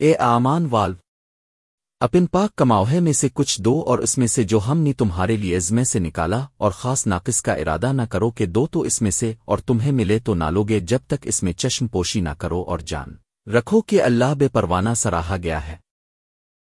اے آمان والو، اپن پاک کماوہے میں سے کچھ دو اور اس میں سے جو ہم نے تمہارے لیے ازمے سے نکالا اور خاص ناقص کا ارادہ نہ کرو کہ دو تو اس میں سے اور تمہیں ملے تو نہ لوگے جب تک اس میں چشم پوشی نہ کرو اور جان رکھو کہ اللہ بے پروانہ سراہا گیا ہے۔